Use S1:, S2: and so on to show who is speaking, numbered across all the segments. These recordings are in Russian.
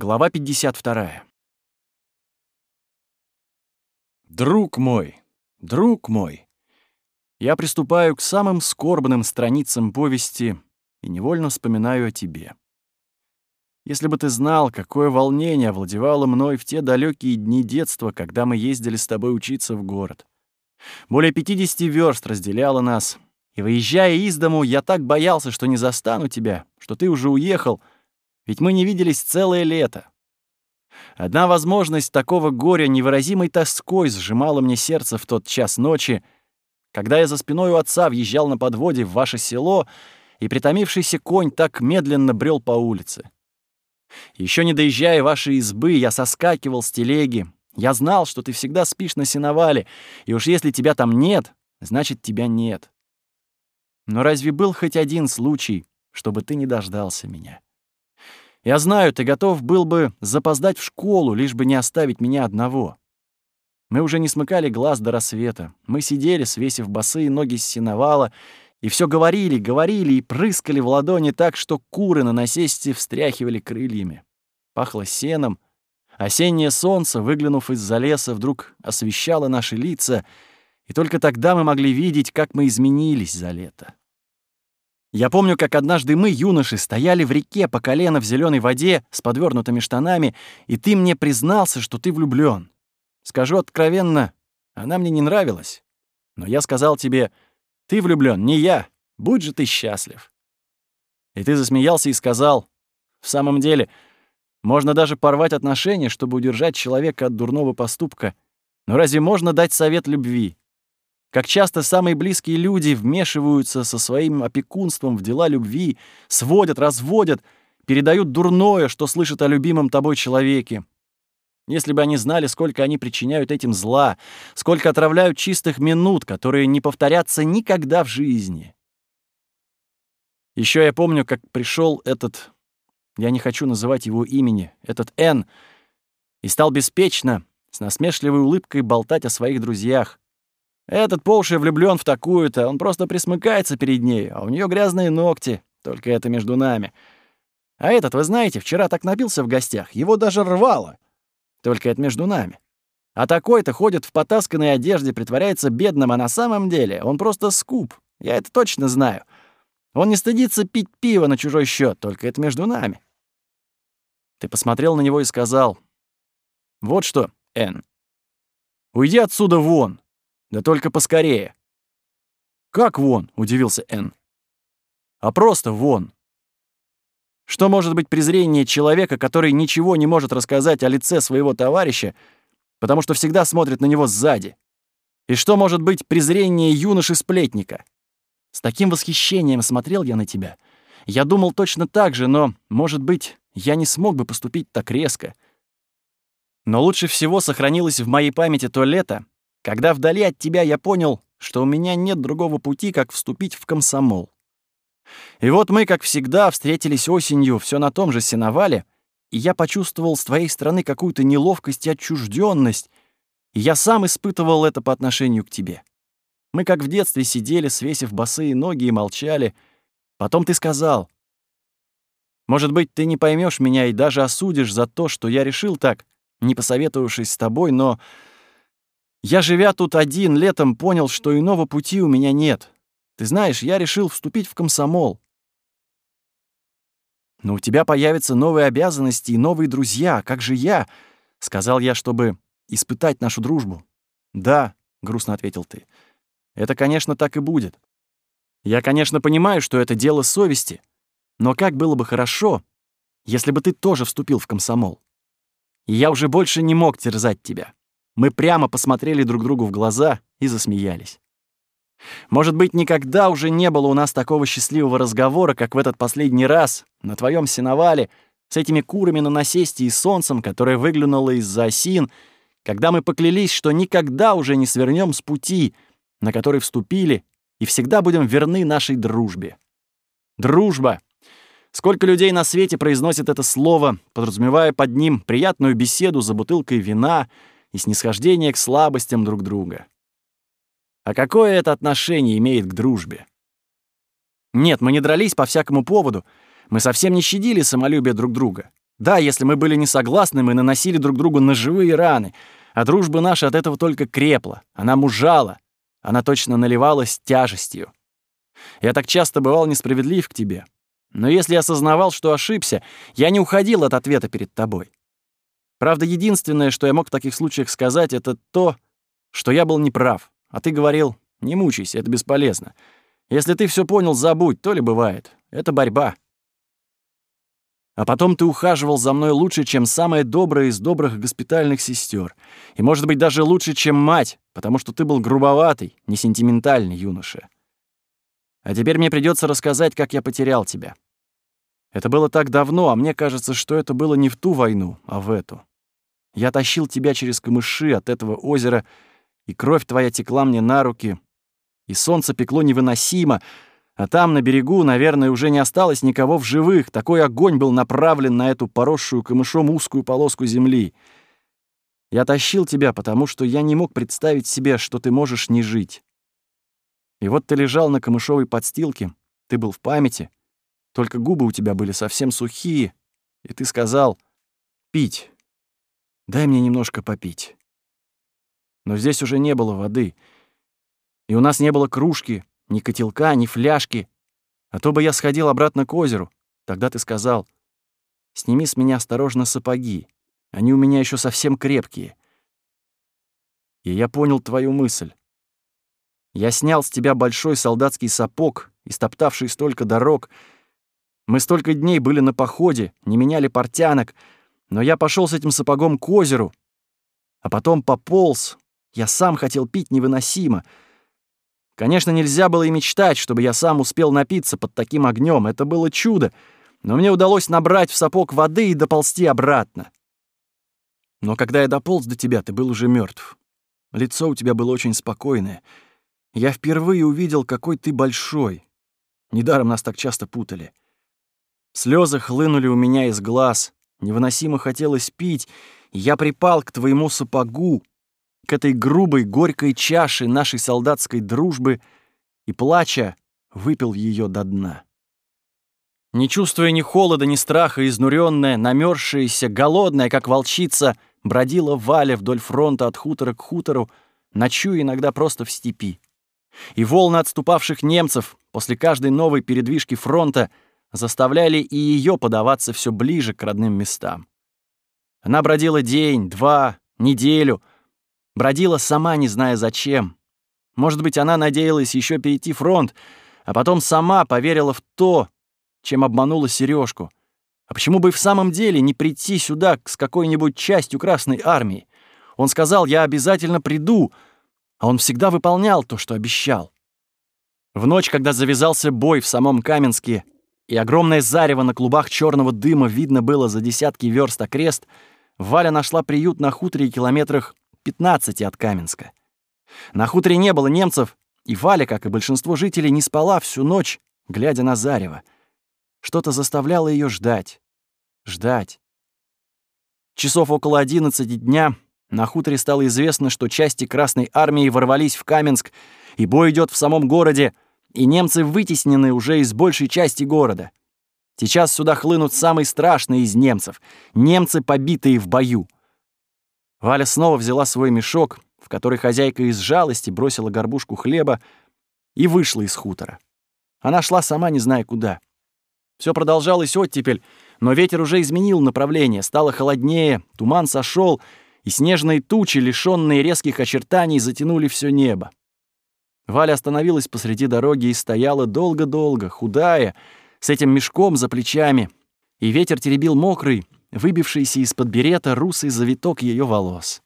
S1: Глава 52. Друг мой, друг мой, я приступаю к самым скорбным страницам повести и невольно вспоминаю о тебе. Если бы ты знал, какое волнение овладевало мной в те далекие дни детства, когда мы ездили с тобой учиться в город. Более 50 верст разделяло нас, и, выезжая из дому, я так боялся, что не застану тебя, что ты уже уехал, ведь мы не виделись целое лето. Одна возможность такого горя невыразимой тоской сжимала мне сердце в тот час ночи, когда я за спиной у отца въезжал на подводе в ваше село, и притомившийся конь так медленно брел по улице. Еще не доезжая вашей избы, я соскакивал с телеги. Я знал, что ты всегда спишь на сеновале, и уж если тебя там нет, значит, тебя нет. Но разве был хоть один случай, чтобы ты не дождался меня? Я знаю, ты готов был бы запоздать в школу, лишь бы не оставить меня одного. Мы уже не смыкали глаз до рассвета. Мы сидели, свесив босые ноги с сеновала, и все говорили, говорили и прыскали в ладони так, что куры на насесте встряхивали крыльями. Пахло сеном. Осеннее солнце, выглянув из-за леса, вдруг освещало наши лица, и только тогда мы могли видеть, как мы изменились за лето. Я помню, как однажды мы, юноши, стояли в реке по колено в зеленой воде с подвернутыми штанами, и ты мне признался, что ты влюблён. Скажу откровенно, она мне не нравилась. Но я сказал тебе, ты влюблён, не я, будь же ты счастлив. И ты засмеялся и сказал, в самом деле, можно даже порвать отношения, чтобы удержать человека от дурного поступка. Но разве можно дать совет любви? Как часто самые близкие люди вмешиваются со своим опекунством в дела любви, сводят, разводят, передают дурное, что слышат о любимом тобой человеке. Если бы они знали, сколько они причиняют этим зла, сколько отравляют чистых минут, которые не повторятся никогда в жизни. Еще я помню, как пришел этот, я не хочу называть его имени, этот Н, и стал беспечно, с насмешливой улыбкой болтать о своих друзьях. Этот по уши влюблён в такую-то, он просто присмыкается перед ней, а у неё грязные ногти, только это между нами. А этот, вы знаете, вчера так напился в гостях, его даже рвало. Только это между нами. А такой-то ходит в потасканной одежде, притворяется бедным, а на самом деле он просто скуп. Я это точно знаю. Он не стыдится пить пиво на чужой счет, только это между нами. Ты посмотрел на него и сказал, «Вот что, Эн, уйди отсюда вон, да только поскорее. Как вон? удивился Н. А просто вон. Что может быть презрение человека, который ничего не может рассказать о лице своего товарища, потому что всегда смотрит на него сзади? И что может быть презрение юноши-сплетника? С таким восхищением смотрел я на тебя. Я думал точно так же, но, может быть, я не смог бы поступить так резко. Но лучше всего сохранилось в моей памяти то лето, когда вдали от тебя я понял, что у меня нет другого пути, как вступить в комсомол. И вот мы, как всегда, встретились осенью все на том же сеновале, и я почувствовал с твоей стороны какую-то неловкость и отчужденность, и я сам испытывал это по отношению к тебе. Мы как в детстве сидели, свесив босые ноги и молчали. Потом ты сказал, «Может быть, ты не поймешь меня и даже осудишь за то, что я решил так, не посоветовавшись с тобой, но я, живя тут один, летом понял, что иного пути у меня нет. Ты знаешь, я решил вступить в комсомол. Но у тебя появятся новые обязанности и новые друзья. Как же я? Сказал я, чтобы испытать нашу дружбу. Да, грустно ответил ты. Это, конечно, так и будет. Я, конечно, понимаю, что это дело совести. Но как было бы хорошо, если бы ты тоже вступил в комсомол. И я уже больше не мог терзать тебя. Мы прямо посмотрели друг другу в глаза и засмеялись. Может быть, никогда уже не было у нас такого счастливого разговора, как в этот последний раз на твоем сеновале с этими курами на насесте и солнцем, которое выглянуло из-за осин, когда мы поклялись, что никогда уже не свернем с пути, на который вступили, и всегда будем верны нашей дружбе. Дружба! Сколько людей на свете произносит это слово, подразумевая под ним приятную беседу за бутылкой вина — и снисхождение к слабостям друг друга. А какое это отношение имеет к дружбе? Нет, мы не дрались по всякому поводу, мы совсем не щадили самолюбие друг друга. Да, если мы были не согласны, мы наносили друг другу ножевые раны, а дружба наша от этого только крепла, она мужала, она точно наливалась тяжестью. Я так часто бывал несправедлив к тебе. Но если я осознавал, что ошибся, я не уходил от ответа перед тобой. Правда, единственное, что я мог в таких случаях сказать, это то, что я был неправ. А ты говорил, не мучайся, это бесполезно. Если ты все понял, забудь, то ли бывает. Это борьба. А потом ты ухаживал за мной лучше, чем самая добрая из добрых госпитальных сестер, И, может быть, даже лучше, чем мать, потому что ты был грубоватый, не сентиментальный юноша. А теперь мне придется рассказать, как я потерял тебя. Это было так давно, а мне кажется, что это было не в ту войну, а в эту. Я тащил тебя через камыши от этого озера, и кровь твоя текла мне на руки, и солнце пекло невыносимо, а там, на берегу, наверное, уже не осталось никого в живых. Такой огонь был направлен на эту поросшую камышом узкую полоску земли. Я тащил тебя, потому что я не мог представить себе, что ты можешь не жить. И вот ты лежал на камышовой подстилке, ты был в памяти, только губы у тебя были совсем сухие, и ты сказал «Пить, дай мне немножко попить». Но здесь уже не было воды, и у нас не было кружки, ни котелка, ни фляжки, а то бы я сходил обратно к озеру. Тогда ты сказал «Сними с меня осторожно сапоги, они у меня еще совсем крепкие». И я понял твою мысль. Я снял с тебя большой солдатский сапог, истоптавший столько дорог. Мы столько дней были на походе, не меняли портянок, но я пошел с этим сапогом к озеру, а потом пополз. Я сам хотел пить невыносимо. Конечно, нельзя было и мечтать, чтобы я сам успел напиться под таким огнем. Это было чудо, но мне удалось набрать в сапог воды и доползти обратно. Но когда я дополз до тебя, ты был уже мертв. Лицо у тебя было очень спокойное — я впервые увидел, какой ты большой. Недаром нас так часто путали. Слезы хлынули у меня из глаз. Невыносимо хотелось пить, я припал к твоему сапогу, к этой грубой, горькой чаше нашей солдатской дружбы и, плача, выпил ее до дна. Не чувствуя ни холода, ни страха, изнуренная, намерзшаяся, голодная, как волчица, бродила Валя вдоль фронта от хутора к хутору, ночуя иногда просто в степи и волны отступавших немцев после каждой новой передвижки фронта заставляли и ее подаваться все ближе к родным местам. Она бродила день, два, неделю, бродила сама, не зная зачем. Может быть, она надеялась еще перейти фронт, а потом сама поверила в то, чем обманула Сережку. А почему бы и в самом деле не прийти сюда с какой-нибудь частью Красной Армии? Он сказал, я обязательно приду, а он всегда выполнял то, что обещал. В ночь, когда завязался бой в самом Каменске, и огромное зарево на клубах черного дыма видно было за десятки верст окрест, Валя нашла приют на хуторе километрах 15 от Каменска. На хуторе не было немцев, и Валя, как и большинство жителей, не спала всю ночь, глядя на зарево. Что-то заставляло ее ждать. Ждать. Часов около одиннадцати дня на хуторе стало известно, что части Красной Армии ворвались в Каменск, и бой идет в самом городе, и немцы вытеснены уже из большей части города. Сейчас сюда хлынут самые страшные из немцев, немцы, побитые в бою. Валя снова взяла свой мешок, в который хозяйка из жалости бросила горбушку хлеба, и вышла из хутора. Она шла сама, не зная куда. Все продолжалось оттепель, но ветер уже изменил направление, стало холоднее, туман сошел, и снежные тучи, лишённые резких очертаний, затянули все небо. Валя остановилась посреди дороги и стояла долго-долго, худая, с этим мешком за плечами, и ветер теребил мокрый, выбившийся из-под берета русый завиток ее волос.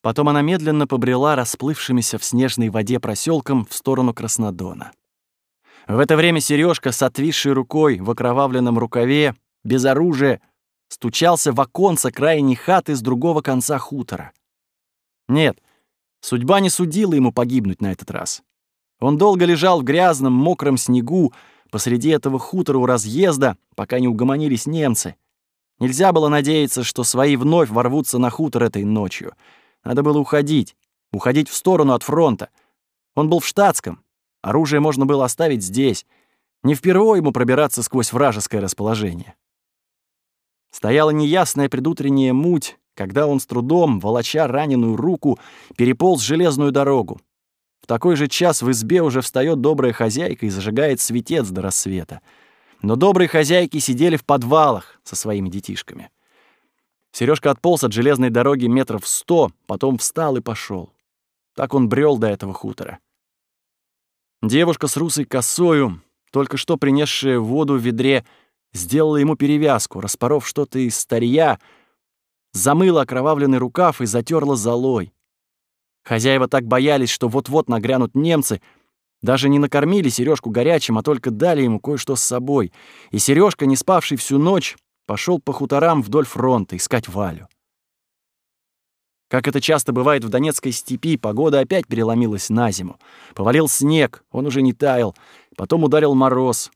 S1: Потом она медленно побрела расплывшимися в снежной воде проселком в сторону Краснодона. В это время Сережка с отвисшей рукой в окровавленном рукаве, без оружия, стучался в оконце крайней хаты с другого конца хутора. Нет, судьба не судила ему погибнуть на этот раз. Он долго лежал в грязном, мокром снегу посреди этого хутора у разъезда, пока не угомонились немцы. Нельзя было надеяться, что свои вновь ворвутся на хутор этой ночью. Надо было уходить, уходить в сторону от фронта. Он был в штатском. Оружие можно было оставить здесь. Не впервые ему пробираться сквозь вражеское расположение. Стояла неясная предутренняя муть, когда он с трудом, волоча раненую руку, переполз железную дорогу. В такой же час в избе уже встает добрая хозяйка и зажигает светец до рассвета. Но добрые хозяйки сидели в подвалах со своими детишками. Сережка отполз от железной дороги метров сто, потом встал и пошел. Так он брел до этого хутора. Девушка с русой косою, только что принесшая воду в ведре, сделала ему перевязку, распоров что-то из старья, замыла окровавленный рукав и затерла золой. Хозяева так боялись, что вот-вот нагрянут немцы, даже не накормили Сережку горячим, а только дали ему кое-что с собой. И Сережка, не спавший всю ночь, пошел по хуторам вдоль фронта искать Валю. Как это часто бывает в Донецкой степи, погода опять переломилась на зиму. Повалил снег, он уже не таял, потом ударил мороз.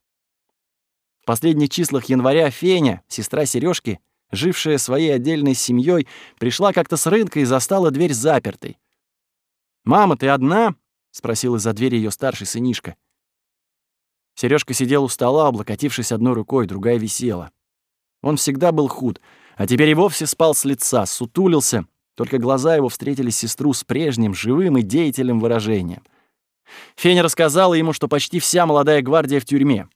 S1: В последних числах января Феня, сестра Сережки, жившая своей отдельной семьей, пришла как-то с рынка и застала дверь запертой. «Мама, ты одна?» — спросил из-за двери ее старший сынишка. Сережка сидел у стола, облокотившись одной рукой, другая висела. Он всегда был худ, а теперь и вовсе спал с лица, сутулился, только глаза его встретили сестру с прежним, живым и деятельным выражением. Феня рассказала ему, что почти вся молодая гвардия в тюрьме.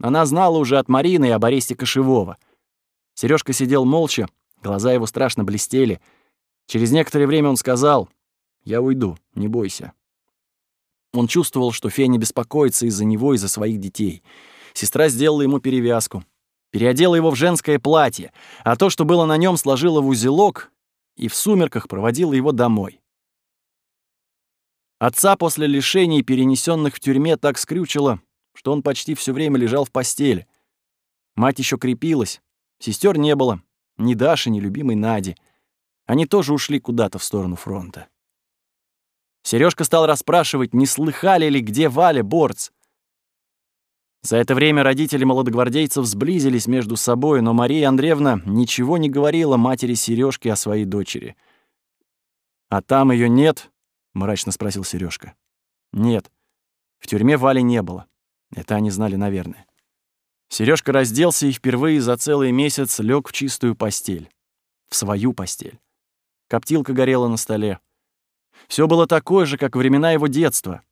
S1: Она знала уже от Марины и об аресте Кошевого. Сережка сидел молча, глаза его страшно блестели. Через некоторое время он сказал, «Я уйду, не бойся». Он чувствовал, что Феня беспокоится из-за него и за своих детей. Сестра сделала ему перевязку переодела его в женское платье, а то, что было на нем, сложила в узелок и в сумерках проводила его домой. Отца после лишений, перенесенных в тюрьме, так скрючило, что он почти все время лежал в постели. Мать еще крепилась, сестер не было, ни Даши, ни любимой Нади. Они тоже ушли куда-то в сторону фронта. Сережка стал расспрашивать, не слыхали ли, где Валя Борц. За это время родители молодогвардейцев сблизились между собой, но Мария Андреевна ничего не говорила матери Сережки о своей дочери. «А там ее нет?» — мрачно спросил Сережка. «Нет. В тюрьме Вали не было. Это они знали, наверное». Сережка разделся и впервые за целый месяц лег в чистую постель. В свою постель. Коптилка горела на столе. Все было такое же, как времена его детства,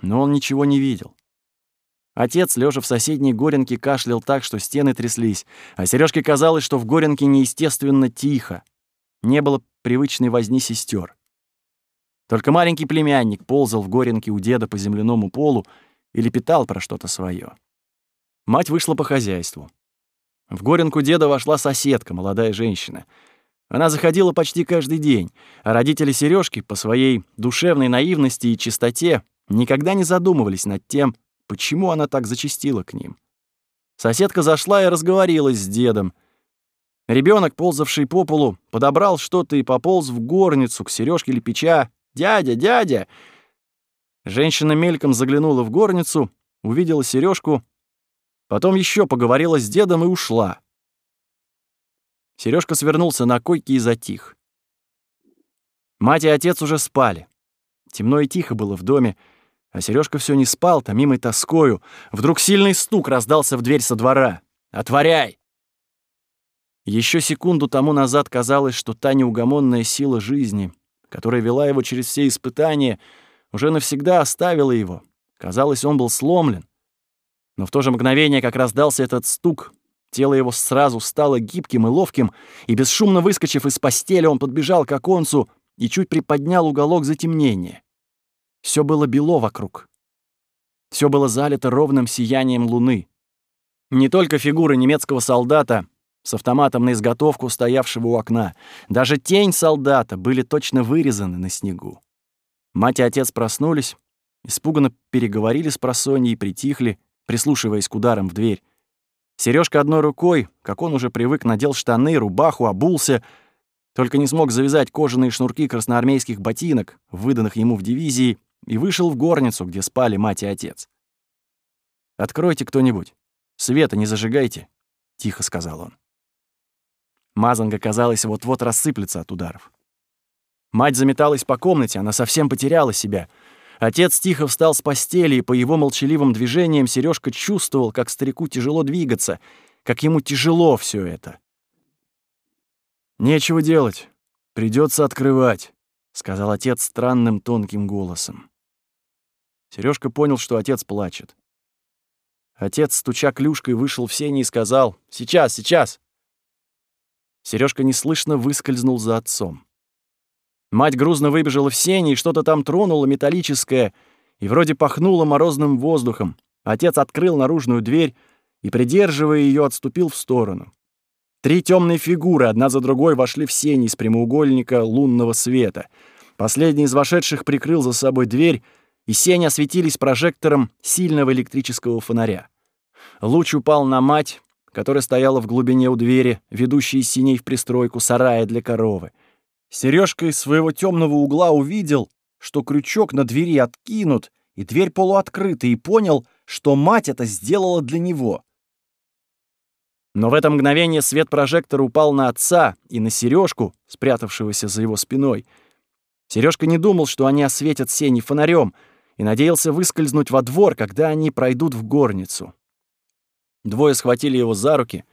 S1: но он ничего не видел. Отец, лежа в соседней горенке, кашлял так, что стены тряслись, а Сережке казалось, что в горенке неестественно тихо. Не было привычной возни сестер. Только маленький племянник ползал в горенке у деда по земляному полу и лепетал про что-то свое. Мать вышла по хозяйству. В горенку деда вошла соседка, молодая женщина. Она заходила почти каждый день, а родители Сережки по своей душевной наивности и чистоте никогда не задумывались над тем, Почему она так зачастила к ним? Соседка зашла и разговорилась с дедом. Ребенок, ползавший по полу, подобрал что-то и пополз в горницу к Сережке Лепича. «Дядя, дядя!» Женщина мельком заглянула в горницу, увидела Сережку, потом еще поговорила с дедом и ушла. Сережка свернулся на койке и затих. Мать и отец уже спали. Темно и тихо было в доме, а Сережка все не спал, томимый тоскою. Вдруг сильный стук раздался в дверь со двора. «Отворяй!» Еще секунду тому назад казалось, что та неугомонная сила жизни, которая вела его через все испытания, уже навсегда оставила его. Казалось, он был сломлен. Но в то же мгновение, как раздался этот стук, тело его сразу стало гибким и ловким, и, бесшумно выскочив из постели, он подбежал к оконцу и чуть приподнял уголок затемнения. Все было бело вокруг. Все было залито ровным сиянием луны. Не только фигура немецкого солдата с автоматом на изготовку, стоявшего у окна. Даже тень солдата были точно вырезаны на снегу. Мать и отец проснулись, испуганно переговорили с просоньей и притихли, прислушиваясь к ударам в дверь. Сережка одной рукой, как он уже привык, надел штаны, рубаху, обулся, только не смог завязать кожаные шнурки красноармейских ботинок, выданных ему в дивизии, и вышел в горницу, где спали мать и отец. «Откройте кто-нибудь. Света не зажигайте», — тихо сказал он. Мазанга, казалось, вот-вот рассыплется от ударов. Мать заметалась по комнате, она совсем потеряла себя. Отец тихо встал с постели, и по его молчаливым движениям Сережка чувствовал, как старику тяжело двигаться, как ему тяжело все это. Нечего делать. Придется открывать, сказал отец странным тонким голосом. Сережка понял, что отец плачет. Отец, стуча клюшкой, вышел в сени и сказал «Сейчас, сейчас!». Сережка неслышно выскользнул за отцом. Мать грузно выбежала в сени, и что-то там тронуло металлическое, и вроде пахнуло морозным воздухом. Отец открыл наружную дверь и, придерживая ее, отступил в сторону. Три темные фигуры, одна за другой, вошли в сени из прямоугольника лунного света. Последний из вошедших прикрыл за собой дверь, и сени осветились прожектором сильного электрического фонаря. Луч упал на мать, которая стояла в глубине у двери, ведущей из синей в пристройку сарая для коровы. Сережка из своего темного угла увидел, что крючок на двери откинут, и дверь полуоткрыта, и понял, что мать это сделала для него. Но в это мгновение свет прожектора упал на отца и на Сережку, спрятавшегося за его спиной. Сережка не думал, что они осветят сени фонарем, и надеялся выскользнуть во двор, когда они пройдут в горницу. Двое схватили его за руки.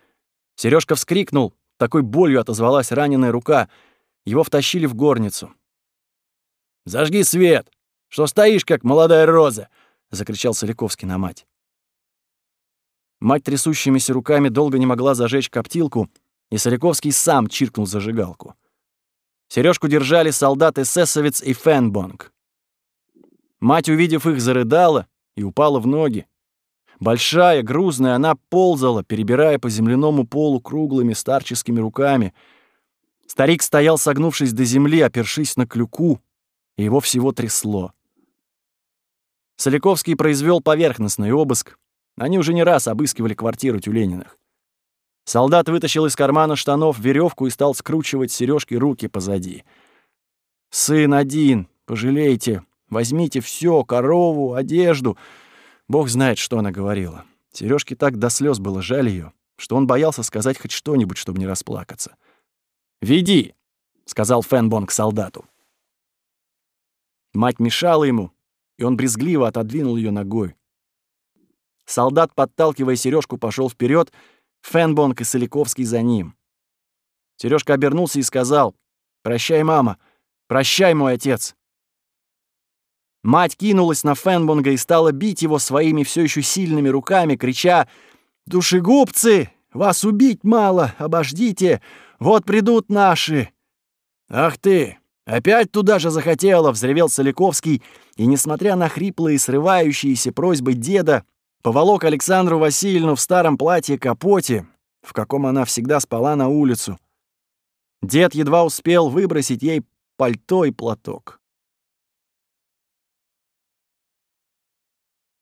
S1: Сережка вскрикнул, такой болью отозвалась раненая рука. Его втащили в горницу. «Зажги свет! Что стоишь, как молодая роза!» — закричал Соляковский на мать. Мать трясущимися руками долго не могла зажечь коптилку, и Соляковский сам чиркнул зажигалку. Сережку держали солдат эсэсовец и Фенбонг. Мать, увидев их, зарыдала и упала в ноги. Большая, грузная, она ползала, перебирая по земляному полу круглыми старческими руками. Старик стоял, согнувшись до земли, опершись на клюку, и его всего трясло. Соляковский произвел поверхностный обыск. Они уже не раз обыскивали квартиру Тюлениных. Солдат вытащил из кармана штанов веревку и стал скручивать сережки руки позади. «Сын один, пожалейте, возьмите все, корову, одежду». Бог знает, что она говорила. Сережке так до слез было жаль ее, что он боялся сказать хоть что-нибудь, чтобы не расплакаться. «Веди», — сказал Фенбонг солдату. Мать мешала ему, и он брезгливо отодвинул ее ногой. Солдат, подталкивая сережку, пошел вперед, Фенбонг и Соляковский за ним. Сережка обернулся и сказал, «Прощай, мама, прощай, мой отец». Мать кинулась на Фенбонга и стала бить его своими все еще сильными руками, крича «Душегубцы! Вас убить мало! Обождите! Вот придут наши!» «Ах ты! Опять туда же захотела!» — взревел Соляковский, и, несмотря на хриплые срывающиеся просьбы деда, поволок Александру Васильевну в старом платье-капоте, в каком она всегда спала на улицу. Дед едва успел выбросить ей пальто и платок.